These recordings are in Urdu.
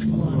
الله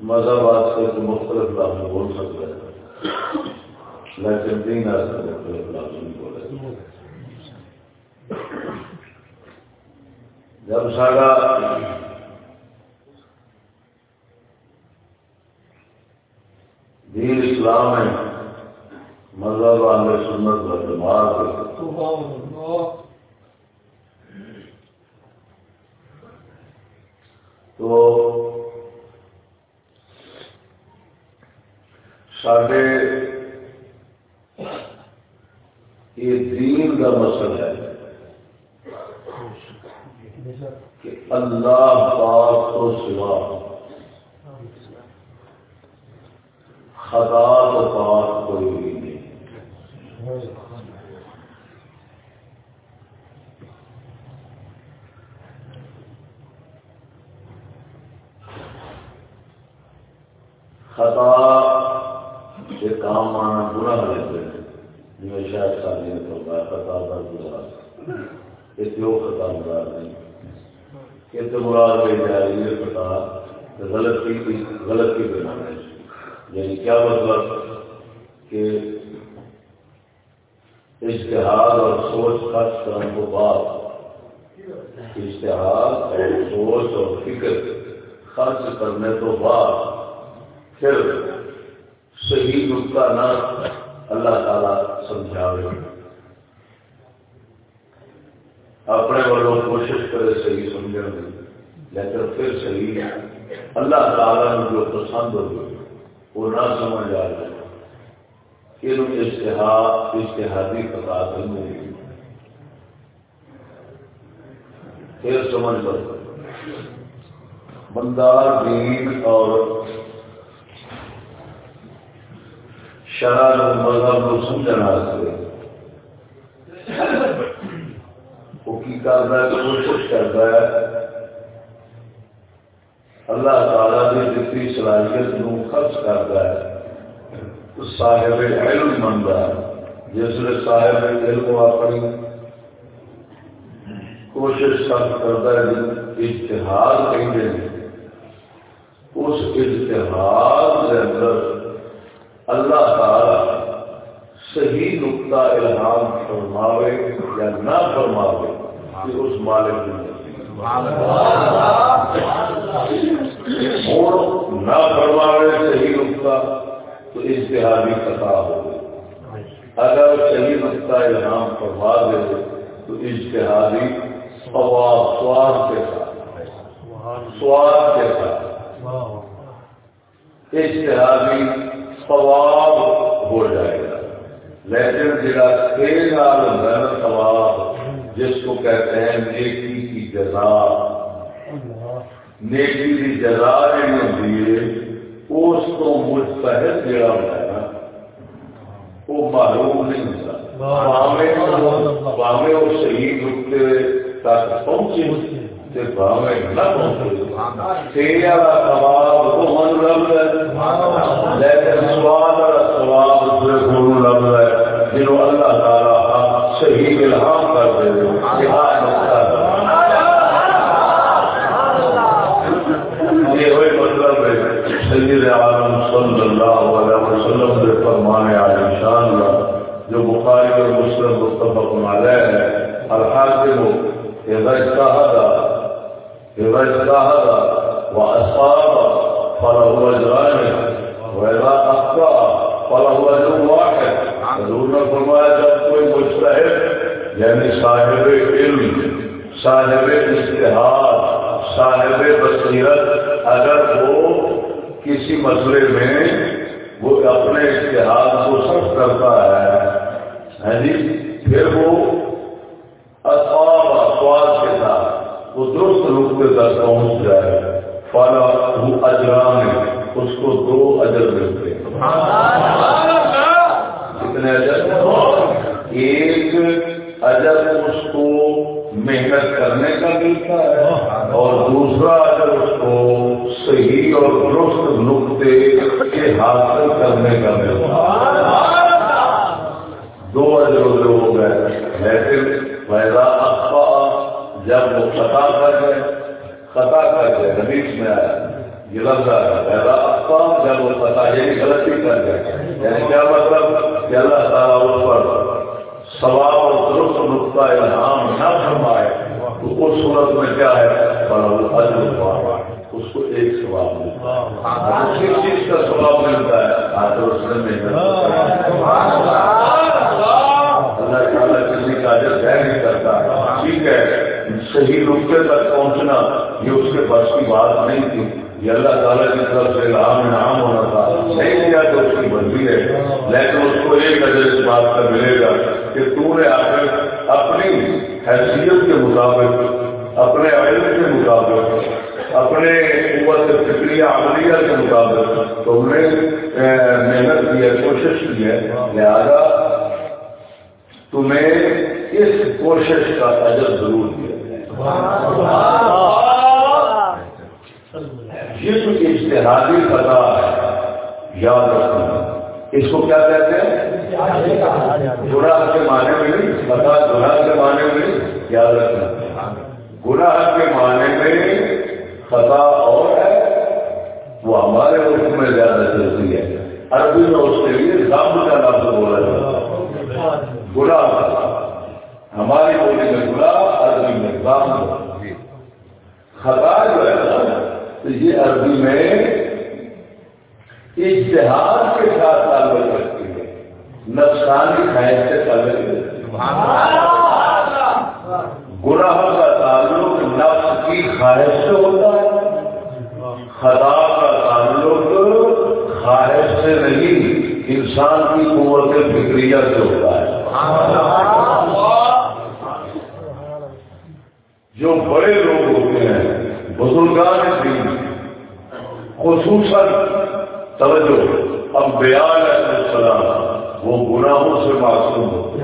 مذہب آج کل تو مختلف لفظ بول سکتے ہیں لیکن دین آج کل مختلف لازمی بولے جب سارا دین اسلام ہے، مذہب والے سنت و جماعت تو سڈے یہ دین کا مسئلہ ہے کہ اللہ پاک کو سوا خدا تو پاک کوئی بھی نہیں خطا سے کام آنا برا لیتے ہیں جی شاید شادی نے کرتا خطا کا برا یہ کیوں خطا مراد نہیں۔ کہ تو مراد لے جا رہی ہے، خطا غلطی کی غلطی کے معنی یعنی کیا مطلب؟ کہ اشتہار اور سوچ خرچ کرنے کو بعد اشتہار اور سوچ اور فکر خرچ کرنے تو بعد پھر صحیح نقطہ نہ اللہ تعالی سمجھاوے۔ اپنے والوں کوشش کرے صحیح سمجھنے میں لیکن پھر صحیح اللہ تعالیٰ نے جو پسند ہو وہ نہ سمجھ آ جائے۔ پھر اشتہار اشتہادی پتا کرنے پھر سمجھ لو، بندہ دین اور شرح مذہب کو سمجھنا وہ کی کرتا ہے کوشش کرتا ہے۔ اللہ تعالیٰ کی جتنی صلاحیت نو خرچ کرتا ہے۔ صاحب علم بنتا ہے۔ جس نے صاحب علم اپنی کوشش کرتا ہے اشتہار کہیں اس اشتہار کے اندر اللہ تعالی صحیح نقطہ الہام فرماوے یا نہ فرماوے کہ اس مالک نے نہ فرماوے صحیح نقطہ تو اشتہادی خطا ہو اگر صحیح نقطہ الہام فرما دے تو اشتہادی سواب سواد کے ساتھ۔ سواد کے ساتھ۔ اشتہادی ثواب ہو جائے گا۔ لیکن جڑا تیل نال ہوتا ہے ثواب جس کو کہتے ہیں نیکی کی جزا۔ نیکی کی جزا نہیں ہوتی ہے اس کو مستحد جڑا ہوتا ہے نا وہ معلوم نہیں ہوتا۔ باوے وہ صحیح نقطے تک پہنچے۔ باوے نہ پہنچے تیرا ثواب تو من رب ہے۔ لیکن سوال اور سواب دوسرے گرو رہا ہے۔ جنہوں اللہ بصیرت اگر وہ کسی مسئلے میں حاصل کرنے کا ملتا دو اجر ادھر ہو گئے۔ لیکن پیدا افوا جب وہ خطا کر گئے، خطا کر گئے، حدیث میں آیا۔ یہ لفظ جب وہ پتا یعنی غلطی کر گئے۔ یعنی کیا مطلب؟ کہ اللہ تعالیٰ اس پر سواب اور درست نقطہ الہام نہ فرمائے تو اس صورت میں کیا ہے؟ پر اس کو ایک سواب ملتا۔ ہے چیز کا سواب ملتا ہے اللہ تعالیٰ کسی کا جب نہیں کرتا ٹھیک ہے صحیح نقطے تک پہنچنا یہ اس کے بس کی بات نہیں تھی یہ اللہ تعالیٰ کی طرف سے نام نام ہونا تھا نہیں کیا تو اس کی مرضی ہے لیکن اس کو ایک نظر اس بات کا ملے گا کہ تو نے اپنی حیثیت کے مطابق اپنے علم کے مطابق اپنے قوت فکری عملیہ کے مطابق تم نے محنت کی ہے، کوشش کی ہے۔ لہذا تمہیں اس کوشش کا اجر ضرور دیا یہ اشتہادی خطا ہے، یاد رکھنا اس کو کیا کہتے ہیں؟ گناہ کے معنی میں نہیں خطا گناہ کے معنی میں نہیں، یاد رکھنا۔ گناہ کے معنی میں خطا اور ہے وہ ہمارے ملک میں زیادہ چلتی ہے۔ عربی میں اس کے لیے دم کا لفظ بولا جاتا ہے۔ گناہ ہماری بولی میں گناہ عربی میں دم خطا جو ہے نا تو یہ عربی میں اشتہار کے ساتھ تعلق رکھتی ہے۔ نقصانی خواہش سے تعلق گناہ کا کی خواہش سے ہوتا ہے۔ خدا کا تعلق خواہش سے نہیں انسان کی قوت فکریہ سے ہوتا ہے۔ جو بڑے لوگ ہوتے ہیں بزرگان دین خصوصاً توجہ اب بیان السلام وہ گناہوں سے معصوم ہو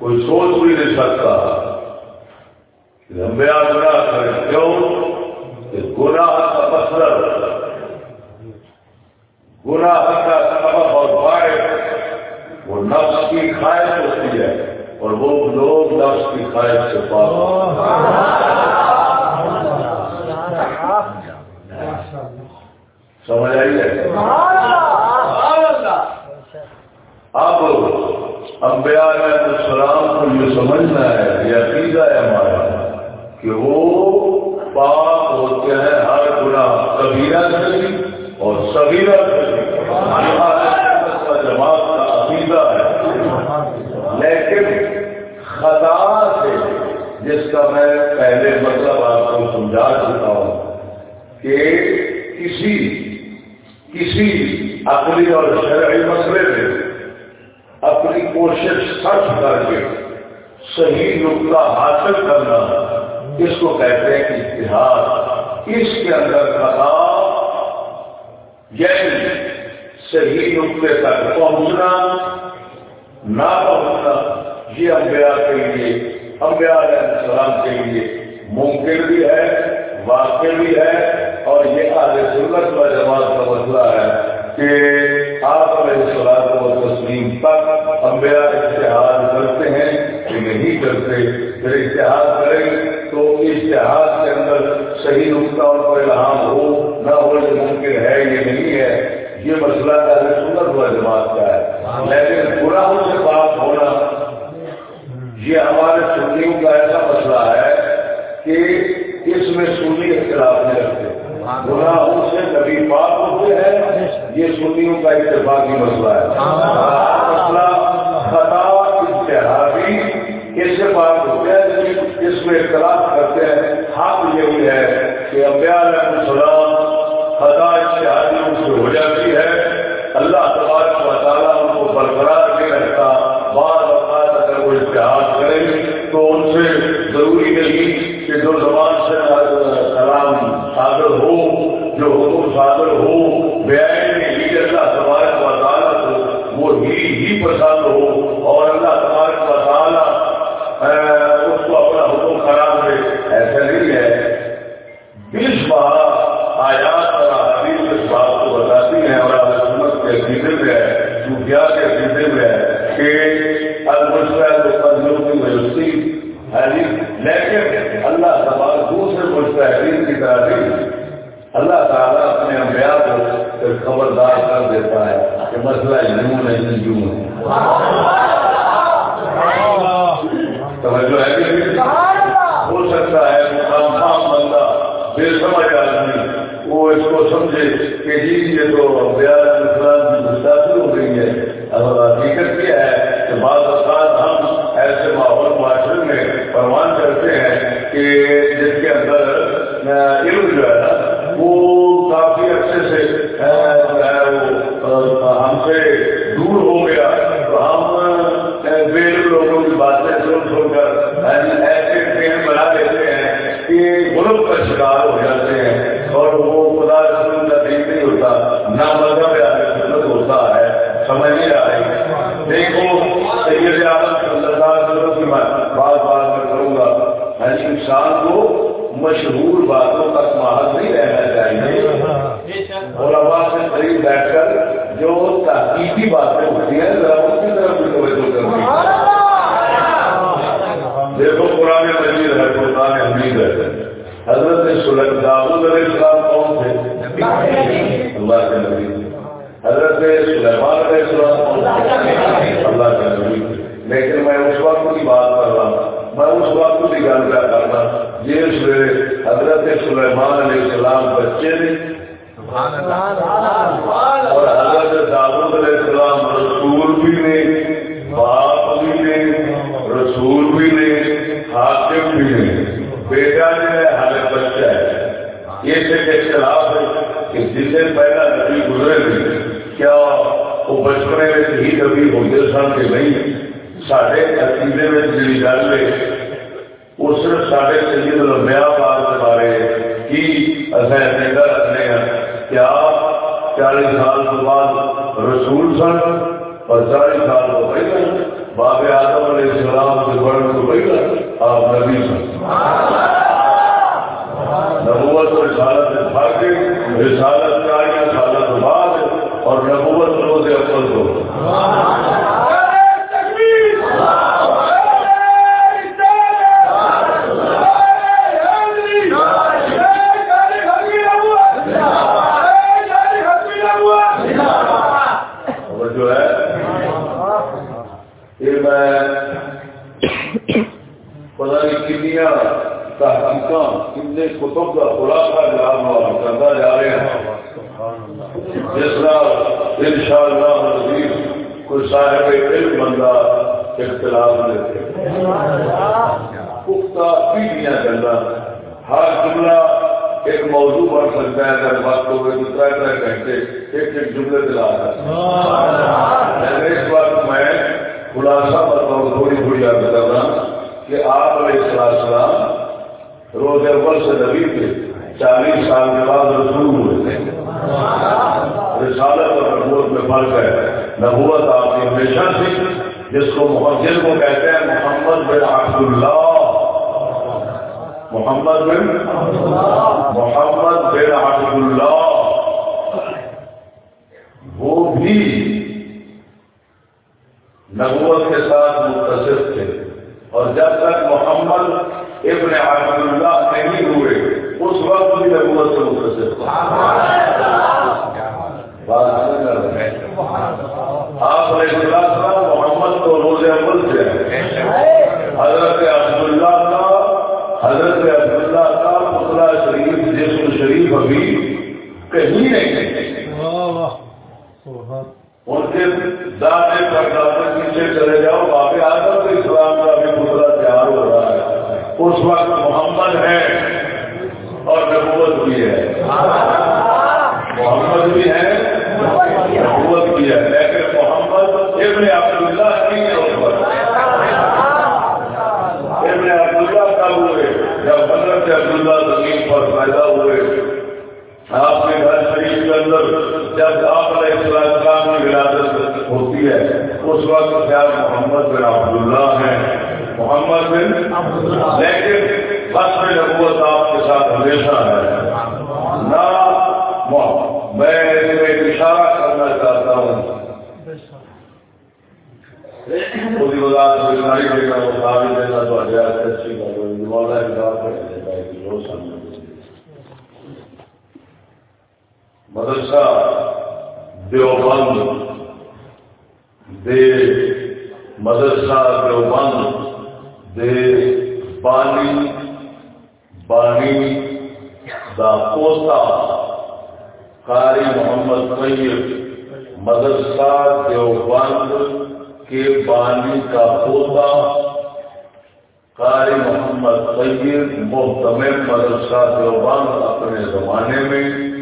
کوئی سوچ بھی نہیں سکتا لمبیا گناہ کرے کیوں؟ کہ گناہ کا مسئلہ گناہ کا سبب اور باعث وہ نفس کی خواہش ہوتی ہے اور وہ لوگ نفس کی خواہش سے پاس سمجھ آئی ہے؟ اب امبیا علیہ السلام کو یہ سمجھنا ہے، یہ عقیدہ ہے ہمارا کہ وہ پاک ہوتے ہیں، ہر گنا کبیرہ سے اور سبیرہ سے جماعت کا عقیدہ ہے۔ لیکن خدا سے، جس کا میں پہلے مطلب آپ کو سمجھا چکا ہوں کہ کسی کسی عقلی اور شرعی مسئلے میں اپنی کوشش سچ کر کے صحیح نقطہ حاصل کرنا اس کو کہتے ہیں اتحاد۔ اس کے اندر خطا یعنی صحیح نقطے تک پہنچنا، نہ پہنچنا، یہ امبیا کے لیے امبیا علیہ السلام کے لیے ممکن بھی ہے، واقع بھی ہے، اور یہ آج سنت و جماعت کا مسئلہ ہے۔ کہ آپ علیہ السلام و تسلیم تک امبیا اشتہار کرتے ہیں، کہ نہیں کرتے، پھر اشتہار کریں تو اشتہار کے اندر صحیح نقطہ ان پر الہام ہو، نہ ہو یہ ممکن ہے یہ نہیں ہے، یہ مسئلہ آج سنت و جماعت کا ہے۔ لیکن گناہوں سے بات ہونا، یہ ہمارے سنیوں کا ایسا مسئلہ ہے کہ اس میں سنی اختلاف نہیں رکھتے۔ سے نبی پاک ہوتے ہیں یہ سنیوں کا اتفاقی مسئلہ ہے۔ مسئلہ خطا اتحادی اس سے بات ہوتے ہیں اس میں اختلاف کرتے ہیں۔ حق یہی ہے کہ علیہ السلام اپنے گھر رکھنے ہیں کیا چالیس سال تو بعد رسول سن؟ اور چالیس سال تو پہلے باب آدم علیہ السلام سے بڑھ تو پہلے آپ نبی سن۔ نبوت رسالت فرق رسالت مدرسہ دیوبند دے مدرسہ دیوبند دے بانی بانی دا پوتا قاری محمد طیب مدرسہ دیوبند کے بانی کا پوتا قاری محمد طیب محتمل مدرسہ دیوبند اپنے زمانے میں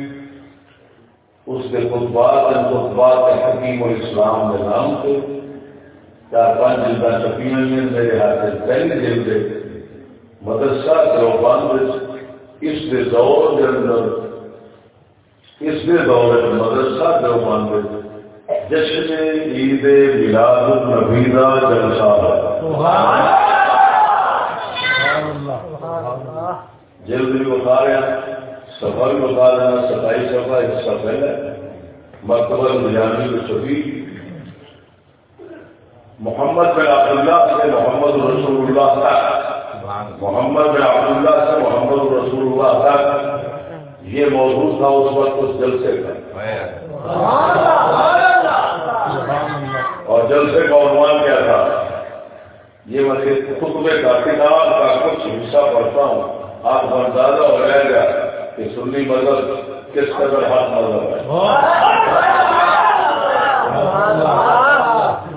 اس کے خطبات خطبات حکیم الاسلام کے نام سے۔ چار پانچ جلد چھپی ہوئی ہیں میرے ہاتھ سے پہلی جلد مدرسہ دیوبند اس کے دور کے اندر اس کے دور مدرسہ دیوبند جشن عید میلاد النبی کا جلسہ ہے۔ جلد بھی بتا رہے ہیں سفر بھی بتا دینا ستائی سفر حصہ پہلے مرتبہ مجانی کو چھپی محمد بن عبداللہ سے محمد رسول اللہ تک۔ محمد بن عبداللہ سے محمد رسول اللہ تک۔ یہ موضوع تھا اس وقت اس جلسے کا۔ اور جلسے کا عنوان کیا تھا؟ یہ میں خطبے کا کتاب کا کچھ حصہ پڑھتا ہوں۔ آپ کو اندازہ ہو رہے گا کہ سنی مذہب کس قدر ہاتھ مذہب ہے۔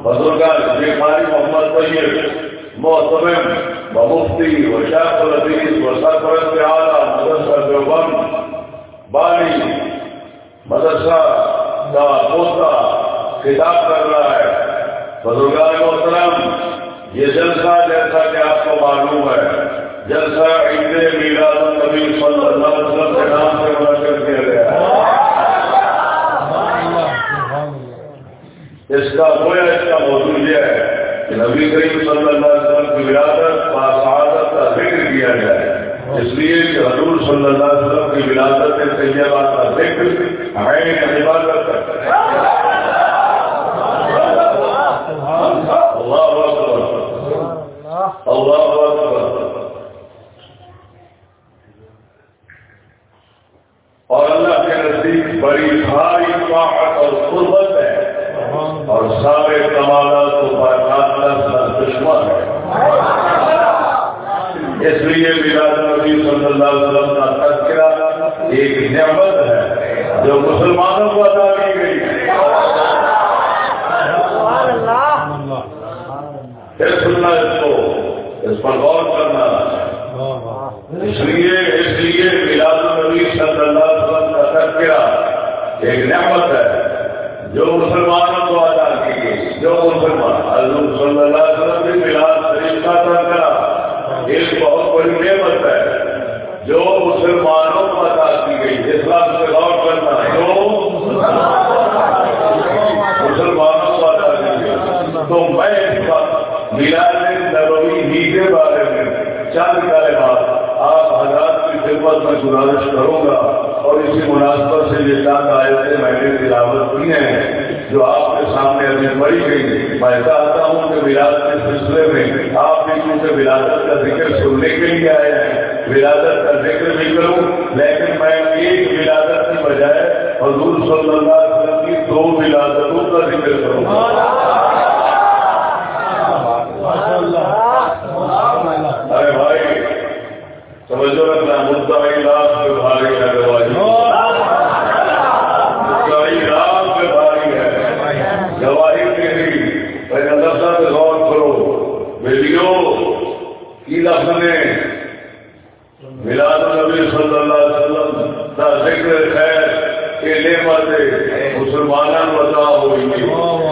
بزرگان بیماری محمد طیب محتمم بمفتی و شاف الحدیث و سرپرست اعلیٰ، مدرسہ دیوبند، بانی، مدرسہ کا پوتا خطاب کر رہا ہے۔ بزرگان محترم، یہ جلسہ جیسا کہ آپ کو معلوم ہے جلسہ عید میلاد النبی صلی اللہ علیہ وسلم کے نام سے منعقد کیا گیا ہے۔ اس کا گویا، اس کا موضوع یہ ہے کہ نبی کریم صلی اللہ علیہ وسلم کی ولادت باسعادت کا ذکر کیا جائے۔ اس لیے کہ حضور صلی اللہ علیہ وسلم کی ولادت طیبہ کا ذکر ہمیں عبادت ہے۔ اللہ اللہ ذکر خیر کے نعمت مسلمانوں بتا ہوئی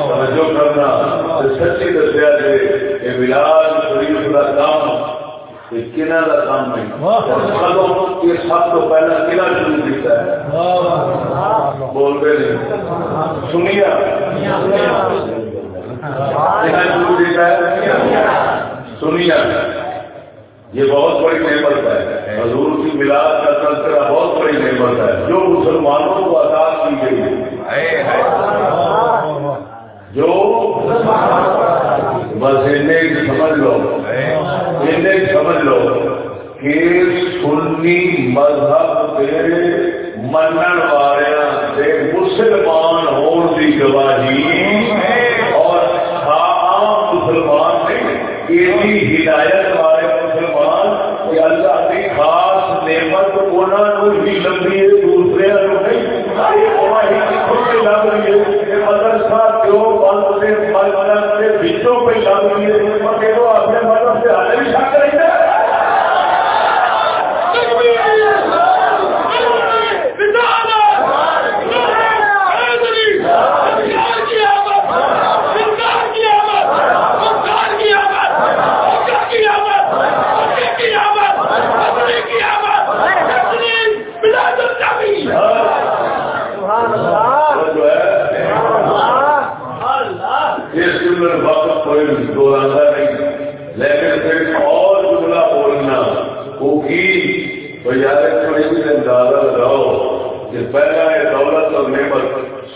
توجہ کرنا۔ سچی دسیا جائے کہ میلاد شریف کا کام کا کام نہیں۔ مطلب یہ سب تو پہلا شروع ہے۔ نہیں سنیا۔ شروع کیا سنیا۔ یہ بہت بڑی نعمت ہے۔ حضور کی ملاد کا تذکرہ بہت بڑی نعمت ہے۔ جو مسلمانوں کو ادا کی گئی ہے جو بس انہیں سمجھ لو انہیں سمجھ لو کہ سنی مذہب کے منن والے سے مسلمان ہون کی گواہی اور ہاں، ہاں، ہدایت والے مسلمان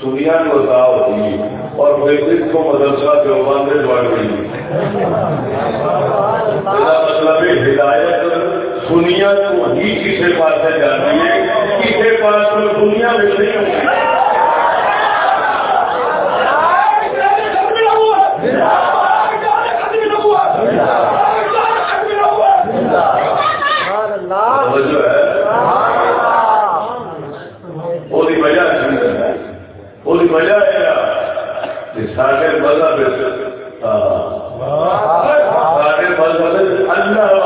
سنیا کو ہوتی ہے اور مجلس کو مدرسہ دیوبان میں بڑھ گئی میرا مطلب ہدایت، سنیا کو ہی کسی پاس جاتی ہے کسی پاس دنیا میں نہیں ہوتی۔ Allah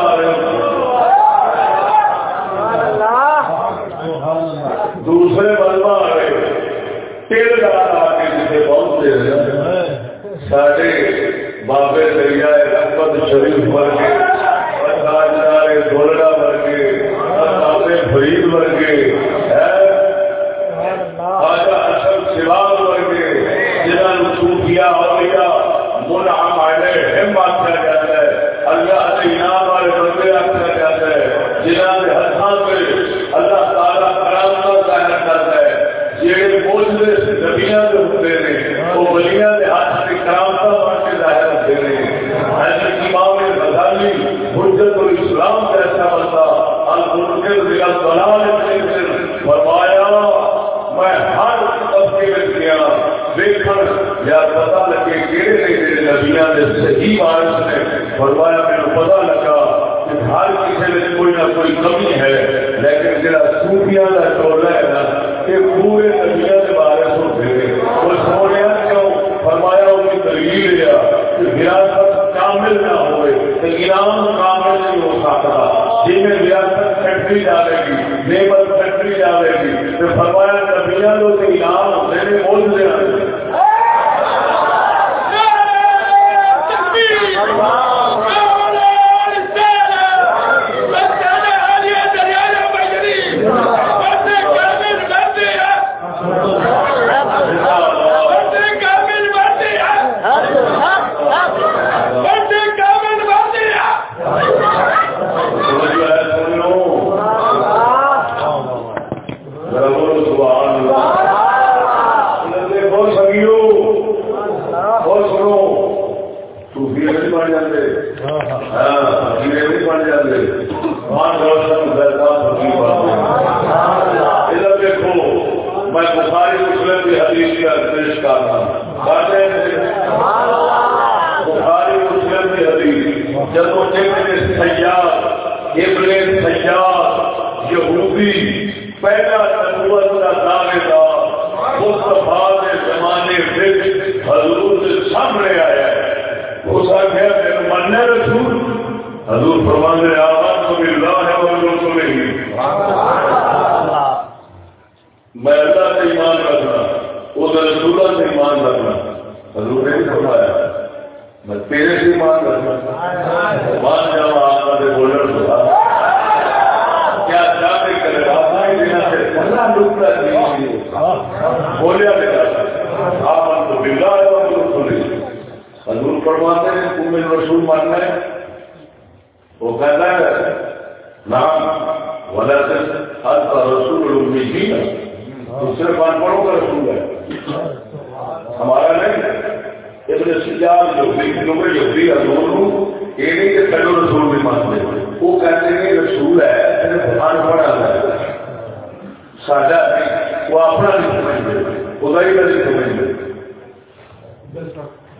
میرا رسول حضور فرمان دے آواز تو اللہ ہے اور وہ تو نہیں میں اللہ سے ایمان رکھنا وہ رسولہ سے ایمان رکھنا حضور نے فرمایا میں تیرے سے ایمان رکھنا مان آپ کے بولر سے کیا چاہتے کرے آپ بولیا آپ کو بلا حضور فرماتے ہیں کہ تم رسول مان ہے وہ کہتا ہے نام ولا صرف حد کا رسول ہی نا دوسرے پان پڑوں کا رسول ہے۔ ہمارا نہیں، ابن سجاد جو بھی کیونکہ جو بھی حضور ہوں، یہ نہیں کہ پہلو رسول بھی مانتے وہ کہتے ہیں کہ رسول ہے پان پڑا ہے۔ ساڈا وہ اپنا نہیں سمجھتے خدا ہی نہیں سمجھتے۔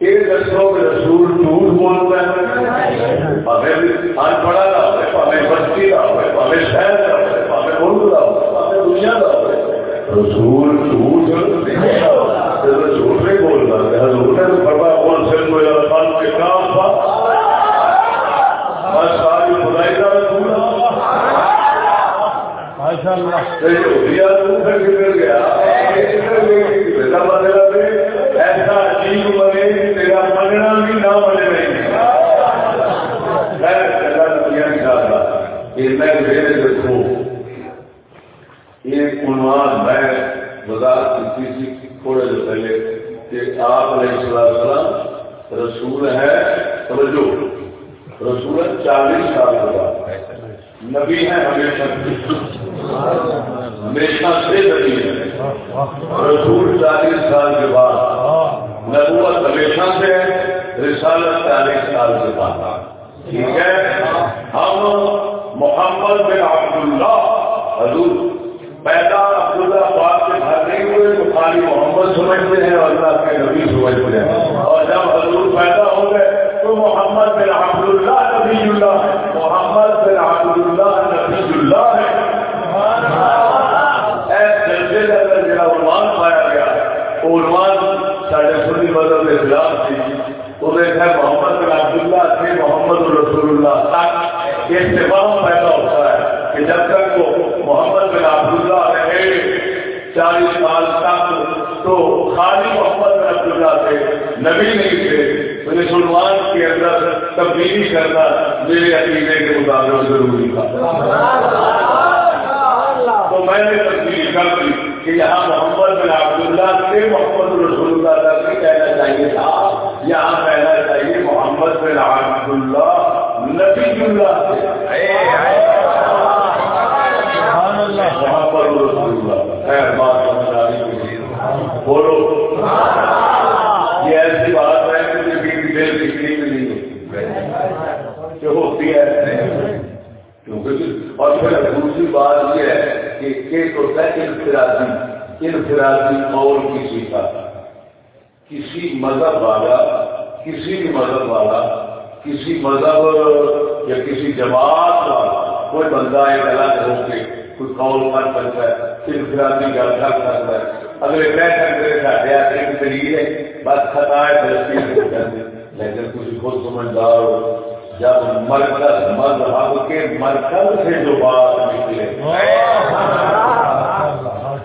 یہ دسو کہ رسول جھوٹ بولتا ہے۔ پڑھا کا ہوئے بستی کا ہوئے شہر کا ہوئے ملک کا ہوئے دنیا کا ہوئے۔ رسول جھوٹ جھوٹ نہیں بولتا حضور نے فرمایا کون سے کوئی الفاظ کے کام تھا؟ بس ساری خدائی کا رسول ماشاء اللہ گیا مطلب ایسا عجیب بنے تیرا مننا بھی نہ بنے دیکھو یہ عنوان میں وضاحت کی تھی تھوڑے دیر پہلے کہ آپ علیہ السلام رسول ہے توجہ، رسول چالیس سال کے بعد۔ نبی ہے ہمیشہ۔ ہمیشہ سے نبی ہے رسول چالیس سال کے بعد۔ نبوت ہمیشہ سے رسالت چالیس سال کے بعد۔ ٹھیک ہے؟ ہم محمد بن عبداللہ، حضور، پیدا عبداللہ پاک کے گھر محمد سمجھتے ہیں اور اللہ کے نبی سمجھتے ہیں۔ اور جب حضور پیدا ہو گئے تو محمد بن عبداللہ نبی اللہ محمد بن عبداللہ نبی اللہ ہے۔ عنوان پایا گیا، وہ عنوان سارے سنی مذہب کے خلاف تھی۔ وہ دیکھا محمد بن عبداللہ تھے محمد رسول اللہ تک یہ استفام پیدا ہوتا ہے کہ جب تک وہ محمد بن عبداللہ رہے، چالیس سال خالی محمد بن عبداللہ تھے نبی نہیں تھے تو اس کے اندر تبدیلی کرنا میرے عقیدے کے مطابق ضروری تھا تو میں نے تبدیلی کر دی کہ یہاں محمد بن عبداللہ سے محمد رسول اللہ تک نہیں کہنا چاہیے تھا یہاں کہنا چاہیے محمد بن عبداللہ نبی اللہ سے محمد رسول اللہ خیر بات سمجھانی بولو یہ ایسی بات ہے کہ مجھے دل سیکھنے میں نہیں ہوتی جو ہوتی ہے کیونکہ اور پھر دوسری بات یہ ہے کہ ایک ہوتا ہے انفرادی انفرادی اور کسی کا کسی مذہب والا، کسی بھی مذہب والا، کسی مذہب یا کسی جماعت والا، کوئی بندہ ایک الگ ہو کے کوئی قول کر سکتا ہے، انفرادی گل کر سکتا ہے۔ اگر کہہ سکتے ساڈے ایک طریقے بس خطا ہے لیکن کسی خود سمجھدار ہو جب مرکز مذہب کے مرکز سے جو بات نکلے۔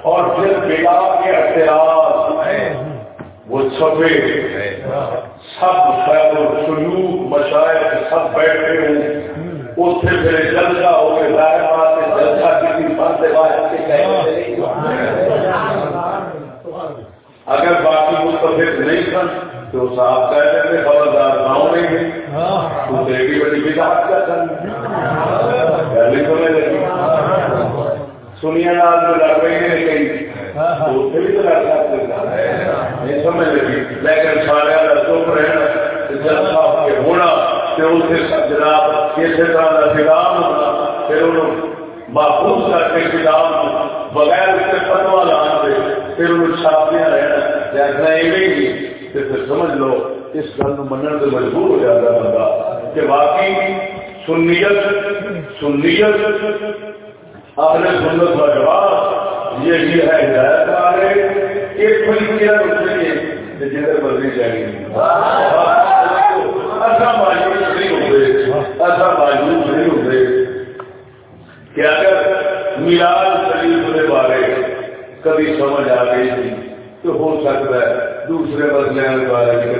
اور پھر بلا کے اختیار وہ چھپے۔ سب خیر سلوک مشاعر سب بیٹھے ہوں۔ اتنے پھر جلسہ ہو گئے ظاہر بات ہے، جلسہ کسی بند اگر باقی مستفید نہیں سن تو صاحب کہتے تھے خبردار گاؤں نہیں ہے تو دیکھی بڑی بدعت کا سن پہلے سمجھ لگی سنیا نال جو لڑ رہی ہے کہیں تو اسے بھی تو لڑ سکتے نہیں سمجھ لگی۔ لیکن سارے کا چپ رہنا جلسہ کے ہونا پھر اسے جناب کسی طرح کا فلام ہونا پھر انہوں محفوظ کر کے کتاب بغیر اس سے فتوا لان سے پھر انہوں چھاپیاں رہنا۔ جیسا ایویں پھر سمجھ لو، اس گل من سے مجبور ہو جاتا بندہ کہ باقی سنیت سنیت اپنے سنت کا جواب یہی ہے، ہدایت والے ایک بڑی کیا رکھیں جدھر مرضی جائیں گے۔ ایسا مایوس نہیں ہوتے، ایسا مایوس نہیں ہوتے کہ اگر میلاد شریف کے بارے کبھی سمجھ آ گئی تھی تو ہو سکتا ہے دوسرے بارے میں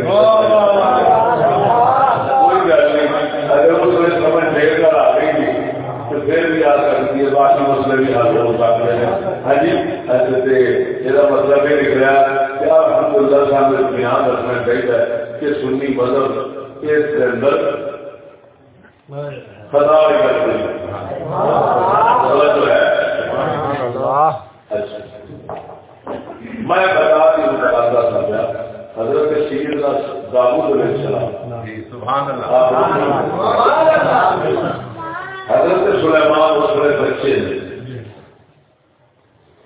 کوئی گل نہیں۔ اگر اس میں سمجھ لے کر آ گئی تھی تو پھر بھی آ سکتی ہے باقی مسئلے بھی حل ہو سکتے ہیں۔ ہاں جی اچھا یہ مطلب یہ نکلا کہ الحمد للہ صاحب بیان رکھنا چاہیے کہ سنی مذہب اس کے اندر خدا جو ہے۔ اچھا۔ میں بتا ہوں بتا سمجھا حضرت علیہ السلام۔ سبحان اللہ۔ حضرت سلیمان اس میں بچے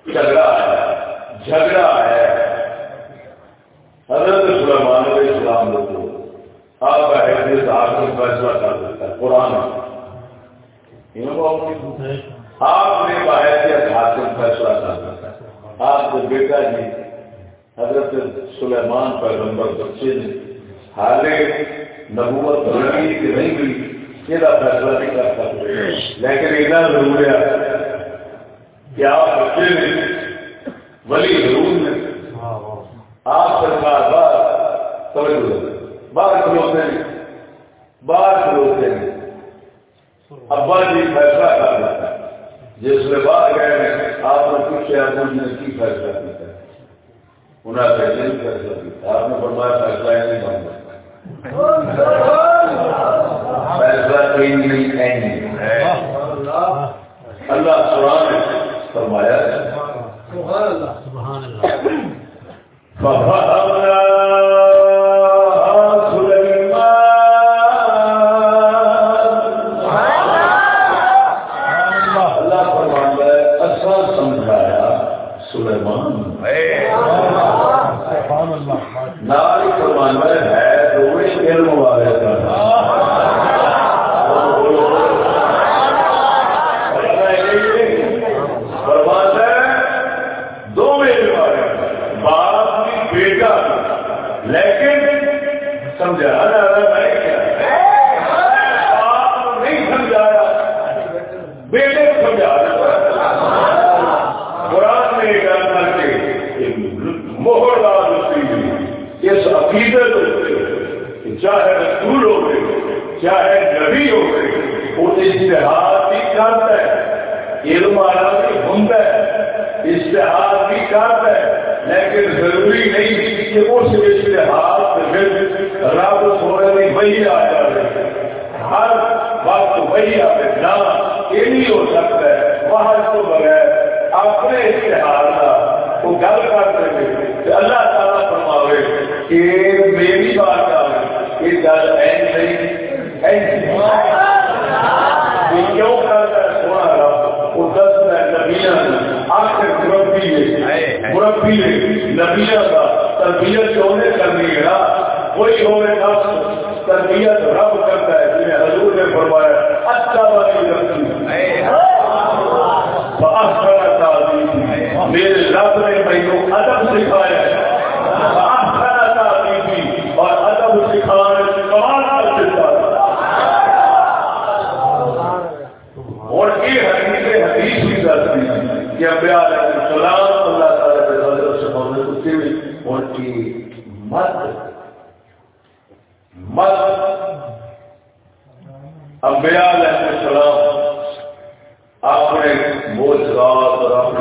جھگڑا ہے جھگڑا ہے۔ حضرت سلیمان علیہ السلام کو آپ کا حیثیت حاکم فیصلہ کر دیتا ہے قرآن۔ آپ نے باحثیت حاکم فیصلہ کر آپ کو بیٹا جی حضرت سلیمان پیغمبر بچے نے حالے نبوت کہ نہیں ہوئی یہ فیصلہ نہیں کر سکتے۔ لیکن اتنا ضرور ہے، کہ آپ بچے نے، ولی ضرور نے، آپ سرکار باہر کھلوتے ہیں باہر کھلوتے ہیں۔ ابا جی فیصلہ کر دیتا ہے جس میں باہر گئے آپ نے پوچھا ابو نے کی فیصلہ کیا؟ انہیں فیصلہ جی، نہیں فیصلہ کیا۔ آپ نے فرمایا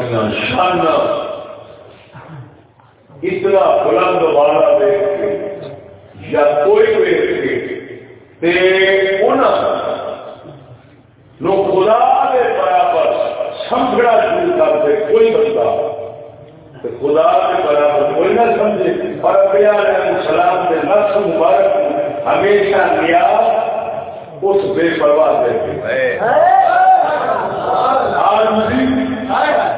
دیا شانہ۔ اتنا بلند والا دیکھ کے یا کوئی دیکھ کے انہوں نے خدا کے پایا پر سمجھنا شروع کر دے کوئی بندہ۔ خدا کے پایا پر کوئی نہ سمجھے پر پیا سلام کے نفس مبارک ہمیشہ نیاز اس بے پرواہ دیکھے آج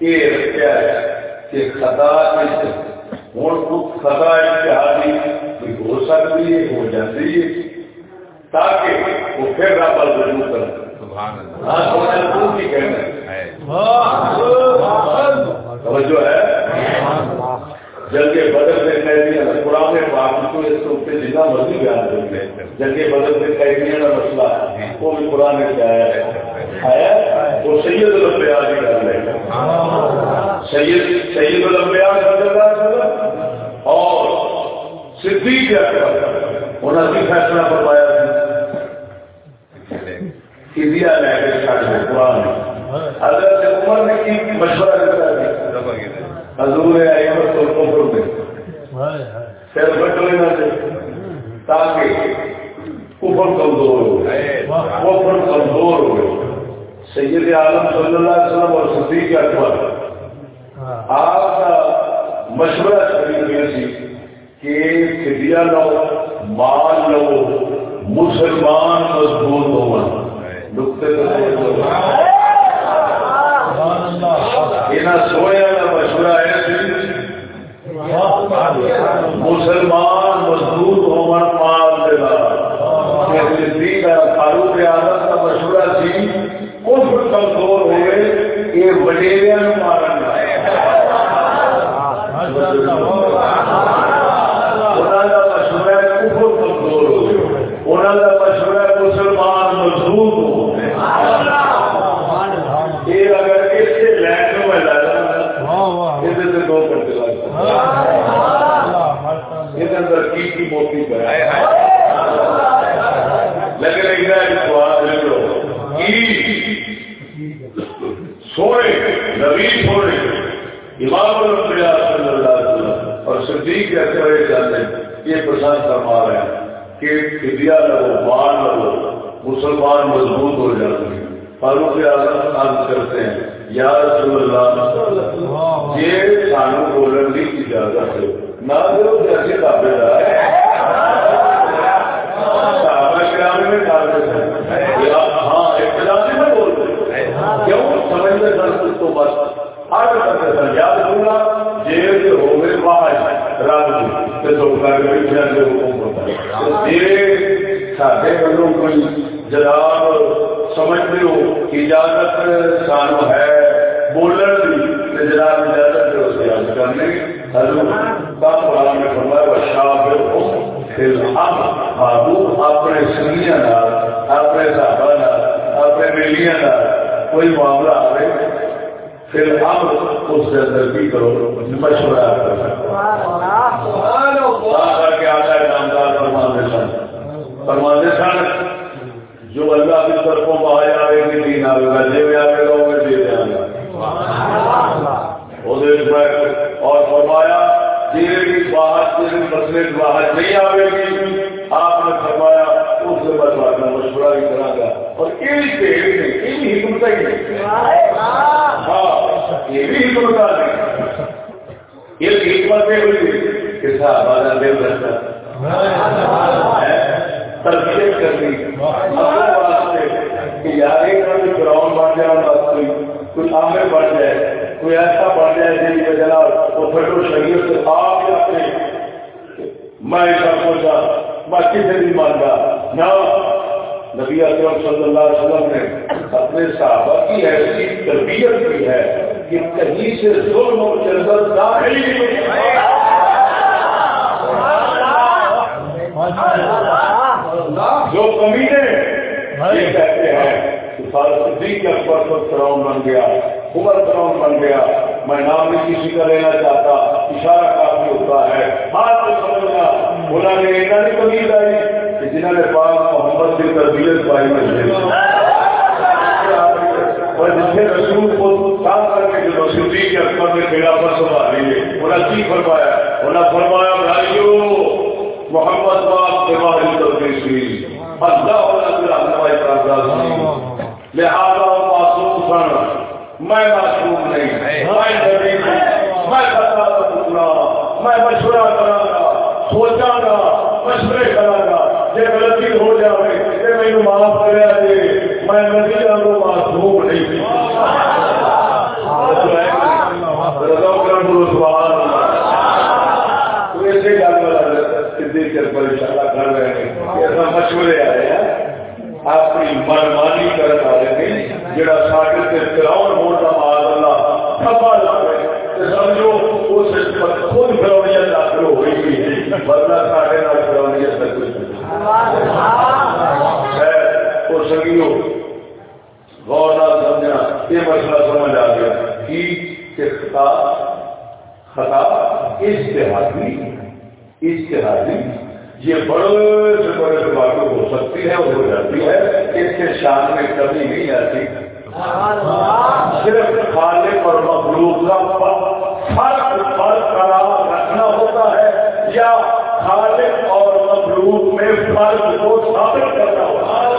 یہ رکھا ہے ہو سکتی ہے تاکہ وہ پھر رب رجوع بدل سے قیدیاں قرآن کا مسئلہ وہ بھی قرآن کیا ہے۔ آیا وہ سید الانبیاء کی گل ہے۔ سید سید وسلم اور صدیق انہوں نے فیصلہ فرمایا فدیہ لے کے چھڑ دے قرآن۔ حضرت عمر نے کی مشورہ دیتا ہے۔ حضور آئے اور تو کفر دے۔ پھر بٹلے نہ دے۔ تاکہ کفر کمزور ہو۔ کفر کمزور ہو۔ سید عالم صلی اللہ علیہ وسلم اور صدیق اکبر۔ آپ کا مشورہ خرید گیا سی کہ فدیہ لو مال لو مسلمان مضبوط ہو سویا کا مشورہ ہے۔ مسلمان مضبوط ہو فاروق مشورہ میں ایسا میں کسی بھی مانتا نہ نبی اکرم صلی اللہ علیہ وسلم نے اپنے صحابہ کی ایسی تربیت کی ہے کہ کہیں سے ظلم اور جنگل داخل جو کمینے یہ کہتے ہیں صدیق اکبر پر فراؤن بن گیا، عمر فراؤن بن گیا۔ میں نام بھی کسی کا لینا چاہتا، اشارہ کافی ہوتا ہے۔ بات انہوں نے ایسا نہیں کمی آئی کہ جنہوں نے پاک محمد کی تربیت پائی میں اور جسے رسول کو کام کر کے جو صدیق اکبر نے بیڑا پر سنبھالی ہے، انہوں نے فرمایا؟ انہوں فرمایا، بھائیو، محمد باپ کے بارے میں اللہ لہٰذا معصوم سن۔ میں معصوم نہیں۔ میں میں میں مشورہ کرا سوچا گا مشورے کرا گا جی غلطی ہو جائے تو میرے معاف کرا دے میں ندی کو معصوم نہیں مشورے آئے ہیں اپنی منمانی کر رہے ہیں جڑا ساڈے سے کراؤن ہو کا مال اللہ سفا لگے سمجھو خود فرونیت داخل ہو گئی ورنہ سارے وہ سنگیو، غور نہ یہ مسئلہ سمجھ آ گیا۔ کہ خطا خطا اشتہادی اشتہادی یہ بڑے سے باتوں ہو سکتی ہے اور ہو جاتی ہے اس کے شان میں کمی نہیں آتی صرف خالق اور مخلوق کا فرق فرق قرار رکھنا ہوتا ہے یا خالق اور مخلوق میں فرق کو ثابت کرنا ہوتا ہے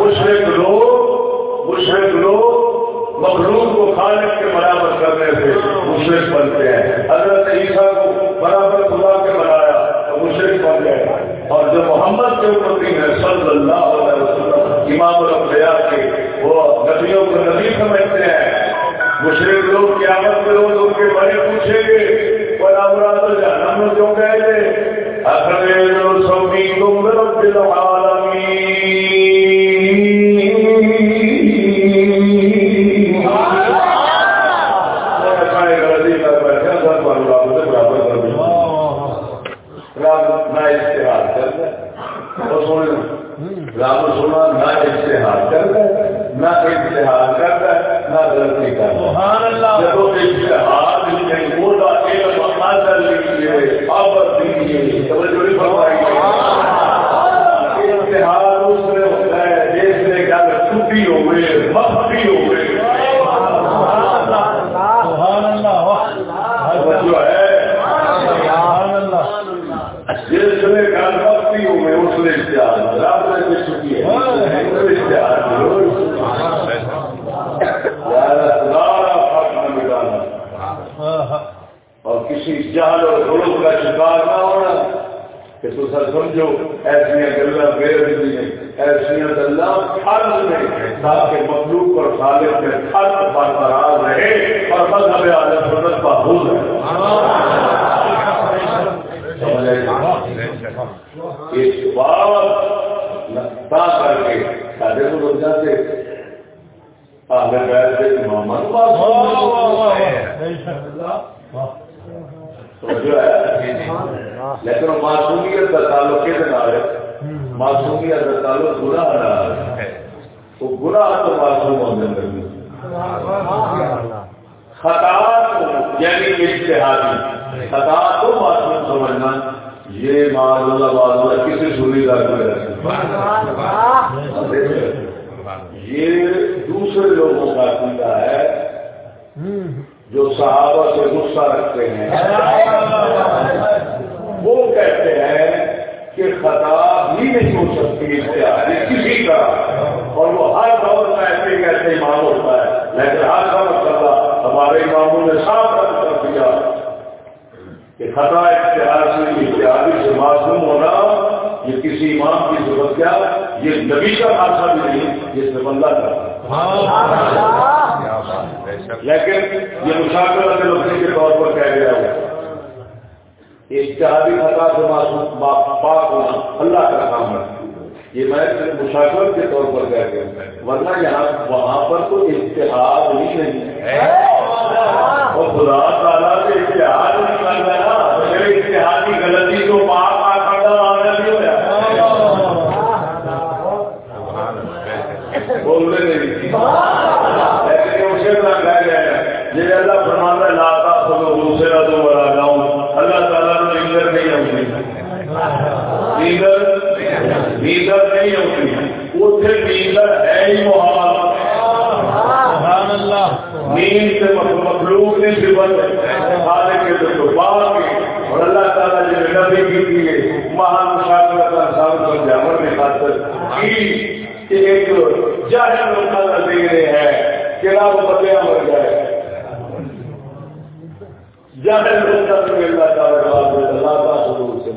مشرق لوگ مشرق لوگ مخلوق کو خالق کے برابر کرنے سے مشرق بنتے ہیں حضرت عیسیٰ کو برابر خدا کے بنایا تو مشرق بن گئے اور جو محمد کے اوپر ہے صلی اللہ علیہ وسلم امام الفیا کے وہ نبیوں کو نبی سمجھتے ہیں مشرق لوگ قیامت کے لوگ ان کے بڑے پوچھیں گے اور تو جہنم میں کیوں گئے؟ تھے اصل سومی تم رب العالمین۔ یہ نبی کا بھی نہیں یہ بندہ کا لیکن یہ مشاکل کے کے طور پر کہہ گیا ہے۔ خطا سے معصوم پاک ہونا اللہ کا کام ہے۔ یہ میں صرف مشاکل کے طور پر کہہ گیا ورنہ یہاں وہاں پر تو اشتہاد ہی نہیں ہے۔ اور خدا تعالیٰ سے اشتہاد نہیں کر رہا اشتہادی غلطی تو پاک آ آنا بھی ہو جائے بولنے نہیں لیکن اسے نہ کہہ گئے جی اللہ فرمانا لاتا سب دوسرا تو بڑا گاؤں اللہ تعالیٰ نے نیندر نہیں آتی نیندر نیندر نہیں ہوتی اتنے نیندر ہے ہی محال نیند سے صفت کے تو اور اللہ تعالیٰ نبی کی تھی، مہان مشاکل کا سال جامر خاطر کی ایک دے رہے ہیں کہ مر جائے۔ جاہر اللہ تعالیٰ اللہ کا سلوک سے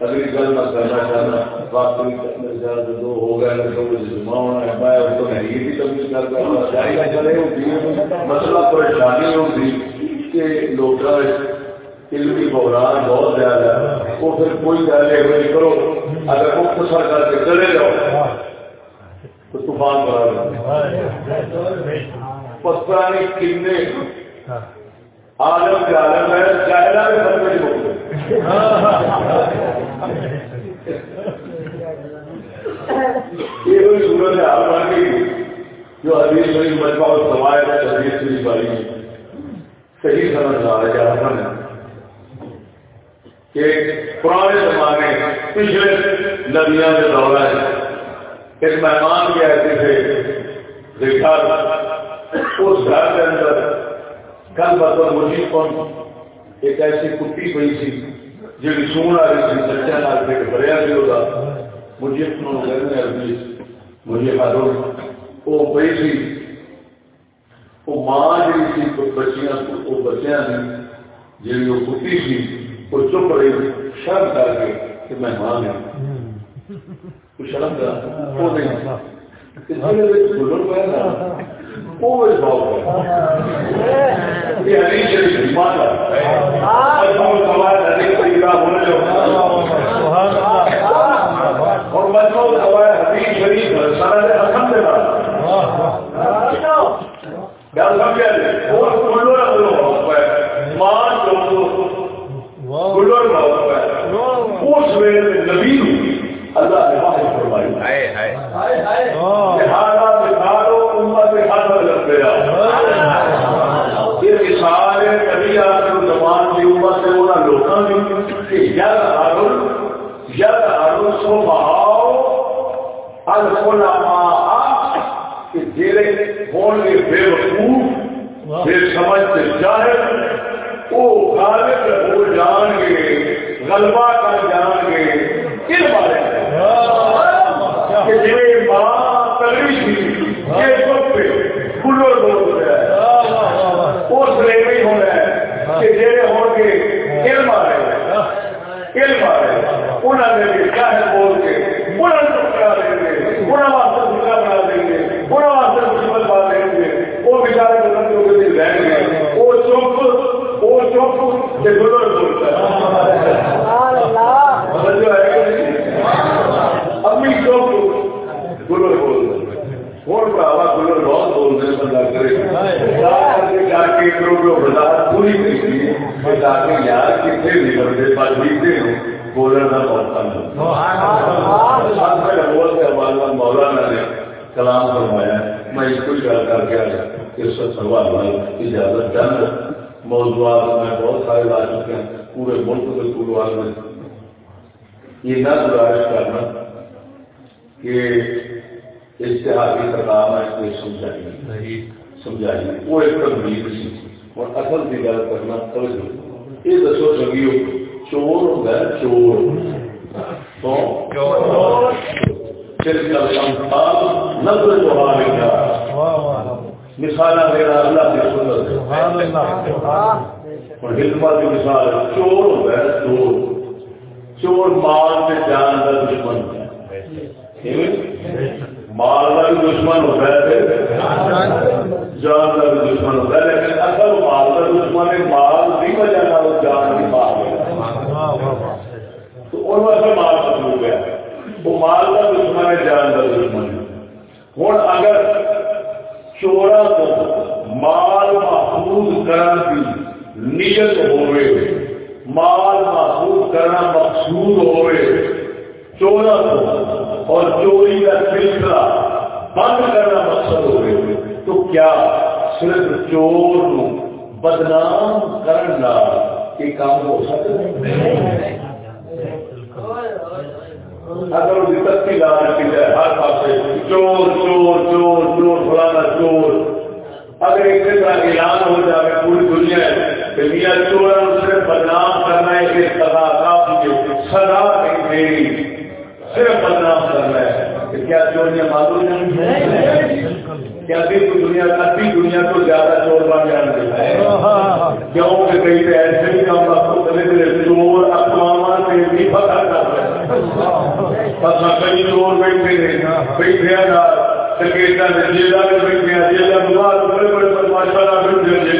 اگلی گل میں کرنا چاہنا واقعی دو ہو گئے جمع ہونا ہے میں اس کو نہیں بھی تبدیل کر رہا چلے ہوتی مسئلہ پریشانی ہوتی کہ لوگ علمی بحران بہت زیادہ ہے۔ وہ پھر کوئی گل یہ کرو۔ اگر مختصر کر کے چلے جاؤ، تو طوفان برا پتہ کن عالم کے عالم ہے چاہنا بھی سب کچھ یہ صورت حال جو حدیث شریف مجمع اور سوائے ہے حدیث شریف والی صحیح سمجھ رہا ہے کہ پرانے زمانے پچھلے ندیاں کے دور ہے ایک مہمان بھی ایسے تھے دیکھا اس گھر کے اندر کل بطور مجھے کون ایک ایسی کٹی پی سی جی سون آ رہی تھی بھریا بھی ہوگا مجھے مجھے وہ پی سی وہ ماں جی سی بچیاں وہ بچیاں نے جی وہ کٹی سی وہ چپ رہی شرم کر کے کہ میں ماں ہوں شرم کر وہ نہیں والله يقول أولا في شريف السنة الحمد لله. آه، قال ما قال یہ نہ گزارش کرنا کہ اشتہاری کتاب ہے کوئی سمجھائیے سمجھائیے وہ ایک تنظیم سی۔ اور اصل کی گل کرنا توجہ۔ یہ دسو سنگیو چور ہوتا ہے چور۔ تو مثال میرا اللہ کی سنت اور حکمت کی مثال چور ہوتا ہے چور۔ چور مال سے جان کا دشمن مال کا بھی دشمن ہوتا ہے جان کا بھی دشمن ہوتا ہے، لیکن اصل مال کا دشمن ہے، مال کی وجہ سے جان کی مال تو ان میں مال ختم ہو گیا وہ مال کا دشمن ہے، جان کا دشمن ہے۔ ہوں اگر چورا کو مال محفوظ کرنے کی نیت ہوئے مال محفوظ کرنا مقصود ہوئے۔ چورا کو اور چوری کا سلسلہ بند کرنا مقصد ہوئے۔ تو کیا صرف چور بدنام کرنا یہ کام ہو سکتا ہے؟ اگر اس کی تختی لا جائے ہر پاس چور چور چور چور، فلانا چور۔ اگر ایک طرح اعلان ہو جائے، پوری دنیا کہ میاں چور صرف بدنام کرنا ہے کہ سزا کافی سزا نہیں دینی۔ صرف بدنام کرنا ہے۔ کہ کیا چوریاں معلوم نہیں کیا دنیا ادھی دنیا تو زیادہ چور بن جانے کیوں کہ کئی ایسے بھی کام چور اقوام سے بھی پتہ کر رہے کئی چور بیٹھے بیٹھے سکیٹا جیلا میں بیٹھے جیلا بعد بڑے بڑے بدماشا بیٹھے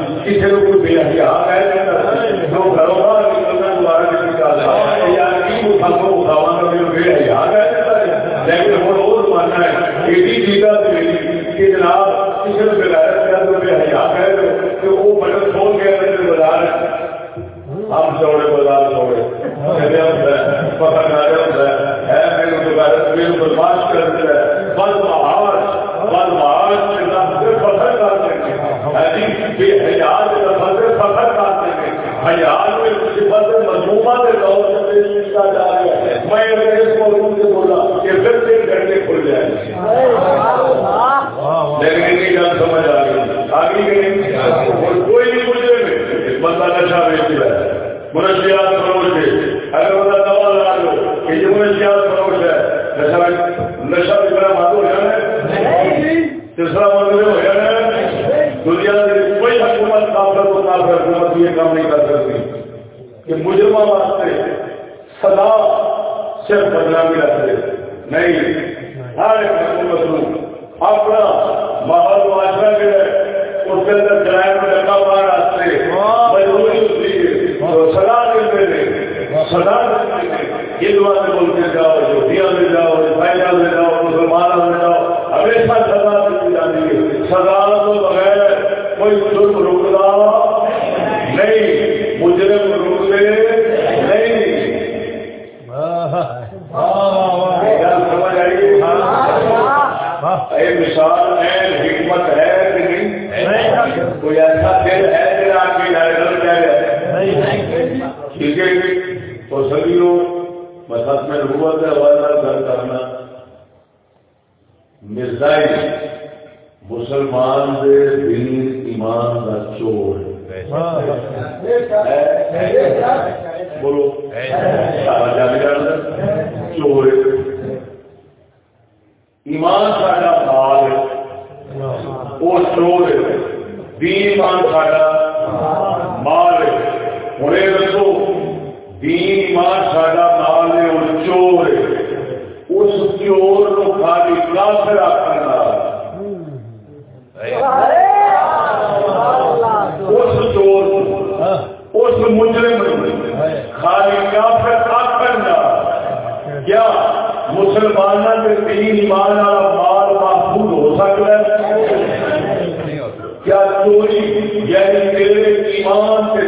کسی کو بے حیا ہے جو گھروں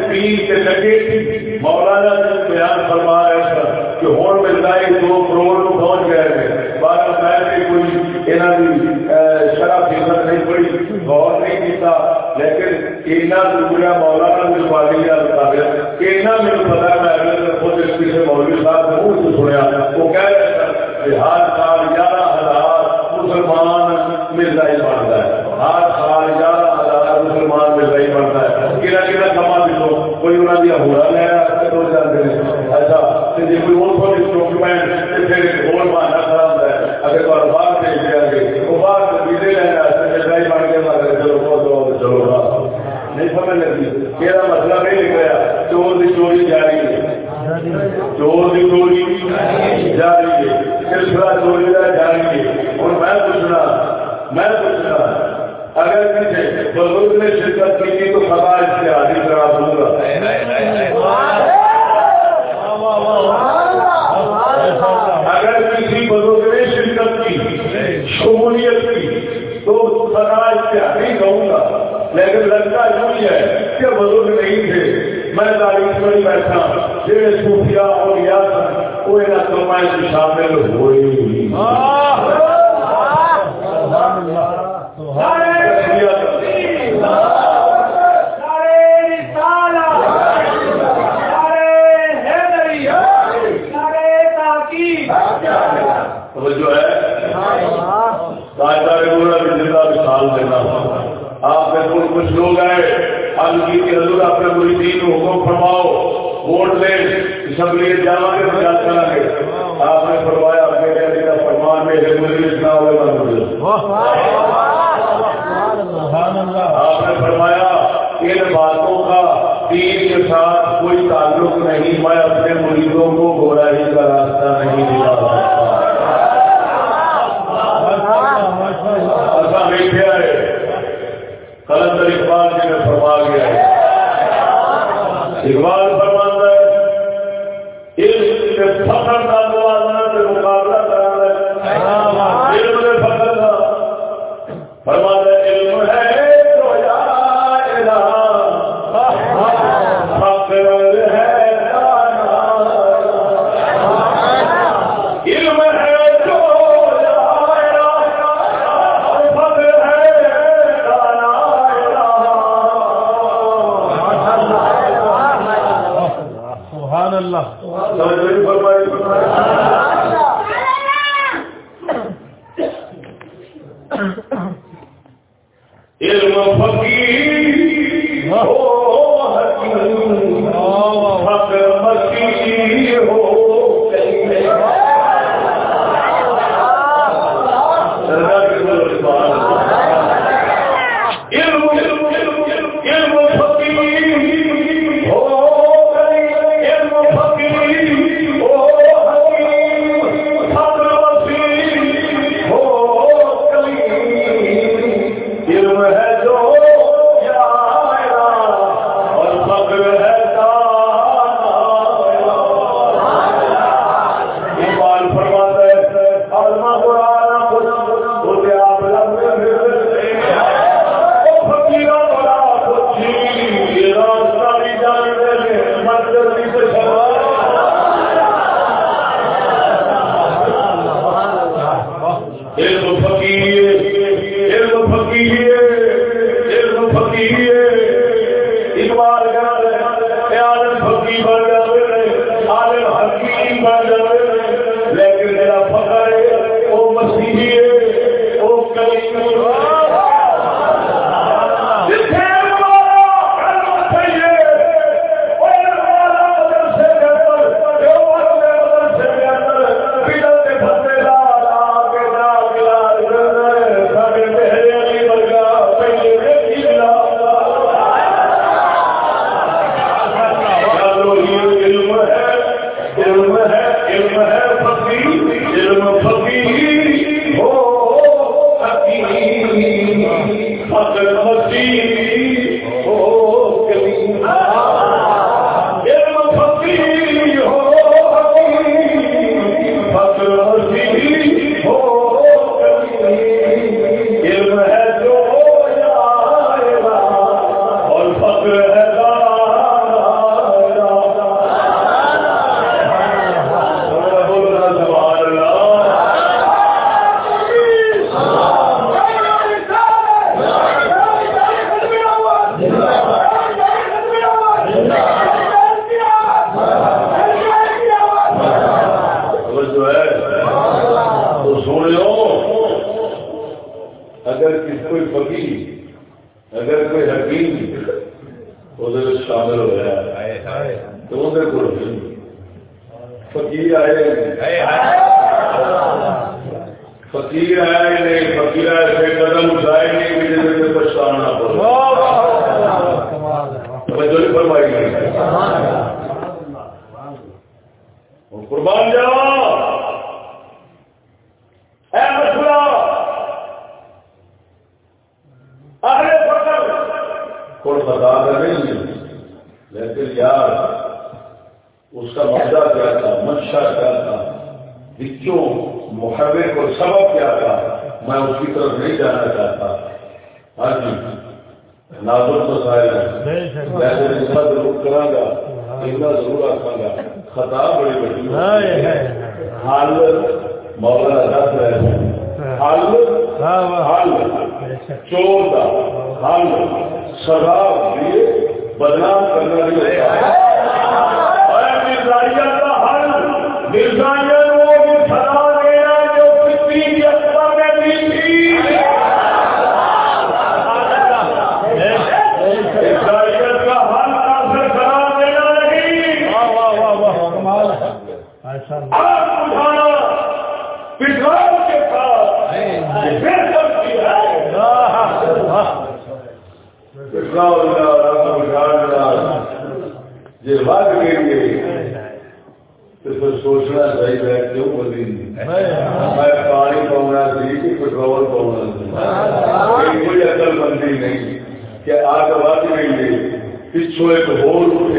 پیر کے لگے مولانا جب بیان فرما رہے تھا کہ ہوں ملتا ہے دو کروڑ کو پہنچ گئے تھے بارہ میں نے کوئی یہاں کی شرح فیصد نہیں پڑی غور نہیں کیتا۔ لیکن اتنا دوسرا مولانا نے پارٹی کا مطابق اتنا میرے پتا میں خود کسی مولوی صاحب نے منہ سے سنیا۔ وہ کہہ رہے سن بہار سال گیارہ ہزار مسلمان ملتا ہی بنتا ہے۔ ہر سال گیارہ فرما علم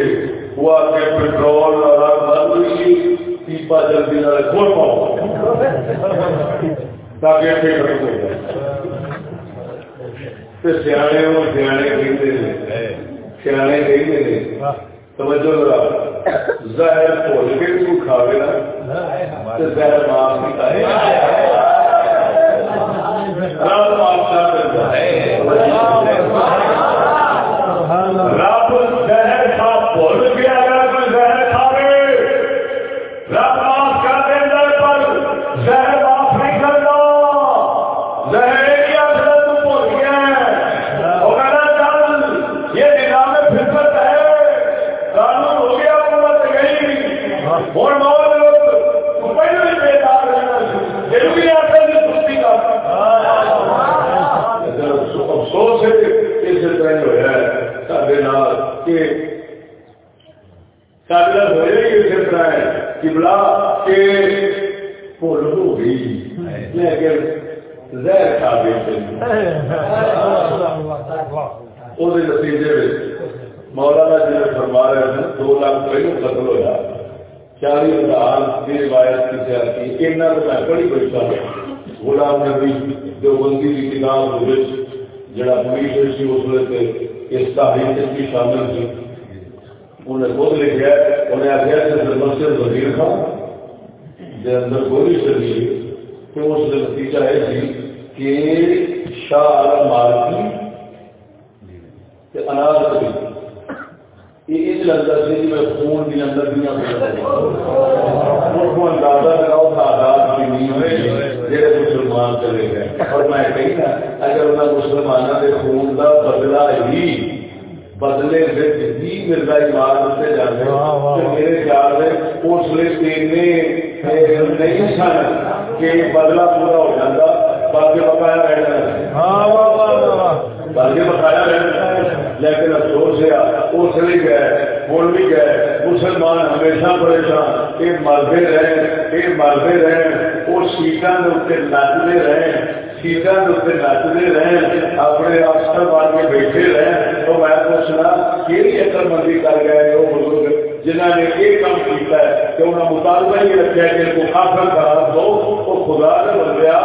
ہول اٹھے وہ آ کے پٹرول بند ہوئی پیپا جلدی نہ کھول پاؤ تاکہ پھر ہو جائے سیانے سیانے کہتے سیانے کہتے توجہ ذرا زہر بھول کے تو کھاوے نا زہر معاف نہیں کرے رب معاف کر دیتا ہے رب زہر کھا بھول گیا اگر کوئی زہر کھاوے رب معاف کر دیتا ہے پر زہر معاف نہیں کرنا زہر کبلا کے بھول ہو گئی لیکن زہر کھا گئی نتیجے مولانا جی نے فرما رہے ہیں دو لاکھ پہلو قتل ہوا چالی ہزار کی روایت کی تیار کی اینا میں بڑی بیٹھا غلام نبی جو بندی کی کتاب جڑا پولیس سی اس وقت اس تاریخ کی شامل تھی انہیں خود لکھا انہیں آخیا کہ مسجد وزیر خان کے اندر گولی چلی تو اس کا نتیجہ یہ سی جی کہ شاہ مارکی اناج کری یہ اندر سے جی میں خون کی اندر دیا اندازہ لگاؤ تعداد کی نہیں ہوئے۔ جہاں مسلمان چلے گئے۔ اور میں کہنا اگر انہیں مسلمانوں کے خون کا بدلا ہی بدلے ہی مرزا مار دیتے جاتے میرے خیال میں اس لیے نہیں سن کہ بدلا پورا ہو جاتا باقی بقایا رہنا۔ باقی بقایا رہنا لیکن افسوس ہے اس لیے گئے بول بھی گئے۔ مسلمان ہمیشہ پریشان، یہ مرتے رہے، یہ مرتے رہے۔ وہ سیٹان کے اتنے نچتے رہے سیٹان کے اتنے نچتے رہے، اپنے افسر بن کے بیٹھے رہے۔ تو میں پوچھنا کہ اکر مندی کر گئے وہ بزرگ جنہوں نے یہ کام کیا ہے کہ انہوں نے مطالبہ یہ رکھا کہ کو کافر کرا دو وہ خدا نے بندیا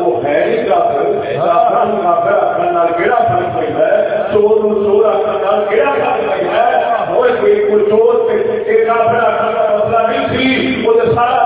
وہ ہے نہیں کافر کافر کافر۔ آخر کہڑا فرق پہ ہے چور چور آخر کہڑا فرق پڑتا ہے کوئی چور کافر کا مسئلہ نہیں سی وہ سارا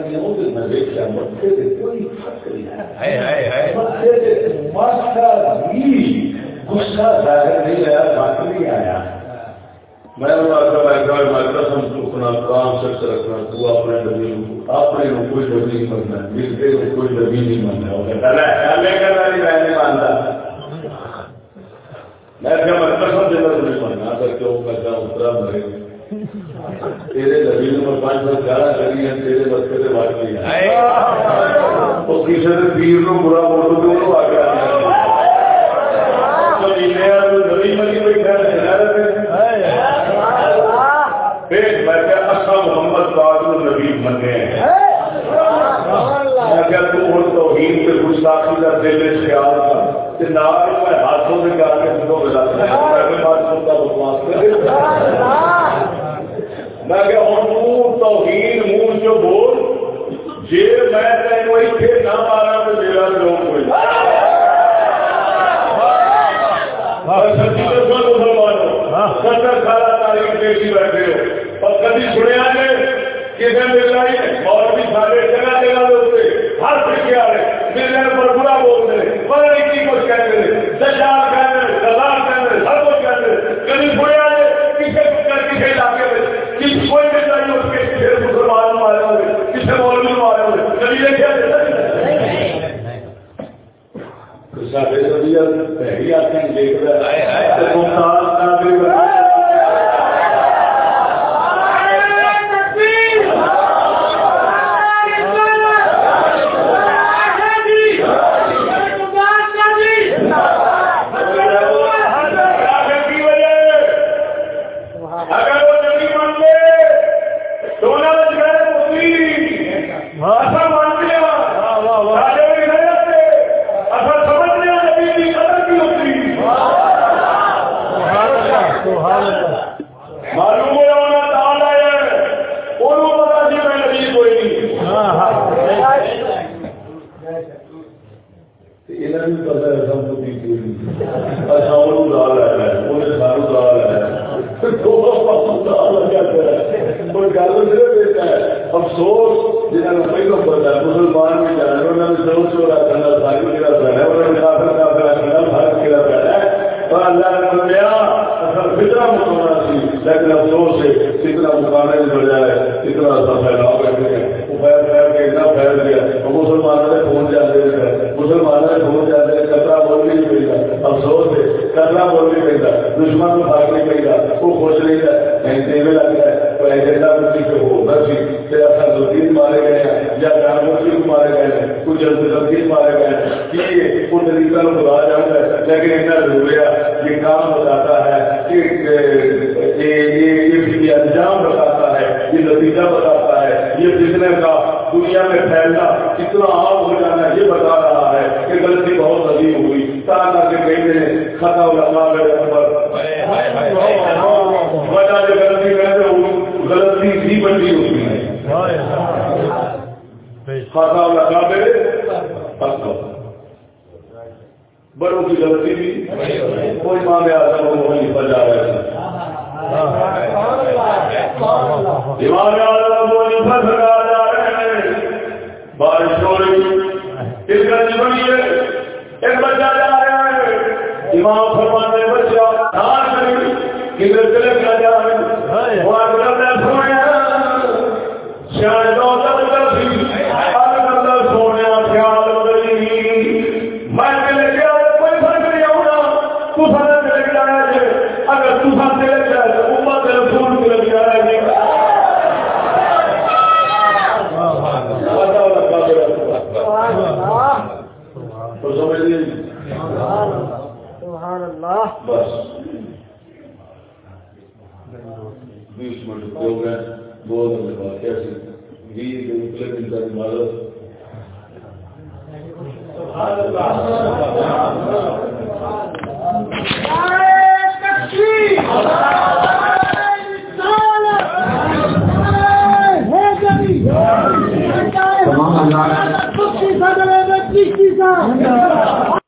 میں ہوں تو میں دیکھا متے کوئی فرق نہیں غصہ ظاہر نہیں آیا بات نہیں آیا۔ میں قسم چکنا کام سچ رکھنا تو اپنے نبی اپنے کوئی نبی نہیں بننا ملتے کوئی نبی نہیں بننا میں مانتا میں کیا میں قسم دینا تو نہیں بننا اگر کیوں کرتا اترا مرے۔ تیرے نبی نے میں پانچ سال گارا کری ہے تیرے بچے سے بات کی تو کسی نے پیر نو برا بولو تو وہ آ گیا نبی مری کوئی خیر پھر میں کیا اصا محمد پاک نبی بنے میں کیا تو ہوں توہین سے گستاخی کا دل خیال تھا نال میں ہاتھوں سے کیا کے سنو ملا۔ میں ہوں توہین منہ جو بول جی میں تینوں اتنے نہ مارا تو میرا لوگ کوئی سچی مسلمانوں سچا سارا تاریخ دیکھی بیٹھے ہو۔ اور کبھی سنیا نے کسی اور بھی سارے جگہ جگہ ہوتے ہر طریقے والے۔ میرے پر برا بولتے پتہ نہیں کی کچھ کہتے ہیں۔ کہتے سزار کہتے سب کچھ کہتے کبھی سنیا نے کسی کسی علاقے میں کسی کوئی بھی چاہیے اس کے کسی مسلمان مارے ہوئے کسی مولوی مارے ہوئے کبھی دیکھا سارے پہلی ہیں دیکھ رہے ہیں افسوس جنہوں نے پہلو پتا مسلمان بھی جانے انہوں نے سوچ ہو رہا کرنا ساری میرا پہنا انہوں نے کافر کافر کرنا فرق میرا پہنا پر اللہ نے بنیا اصل فطرہ مکمنا سی لیکن افسوس ہے کتنا مکانے بجائے کتنا ایسا پھیلاؤ بیٹھے ہیں بندہ بولنے پہنتا دشمن کو بھاگنے پہنتا وہ خوش نہیں ہے جی، مارے گئے جاتا ہے، لیکن یہ کام بتاتا ہے یہ انجام بتاتا ہے، یہ نتیجہ بتاتا ہے، یہ جتنے کا دنیا میں پھیلنا، کتنا بڑوں کی غلطی بھی کوئی ماں میں آتا ہوں وہ لکھا جا رہا تھا بارش ہو رہی ہے، ایک بچہ جا رہا ہے۔